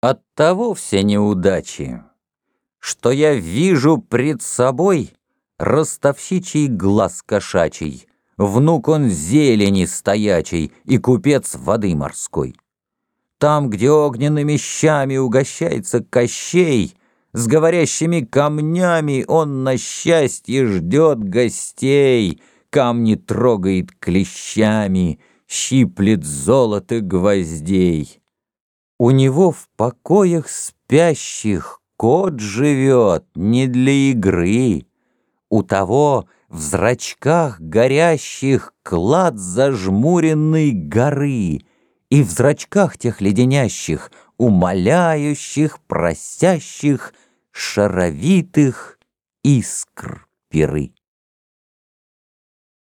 Оттого все неудачи, что я вижу пред собой ростовщичий глаз кошачий, внук он зелени стоячей и купец воды морской. Там, где огненными щами угощается Кощей, с говорящими камнями он на счастье ждет гостей, камни трогает клещами, щиплет золото гвоздей. У него в покоях спящих кот живет не для игры. У того в зрачках горящих клад зажмуренной горы, И в зрачках тех леденящих, умоляющих, просящих, шаровитых искр перы.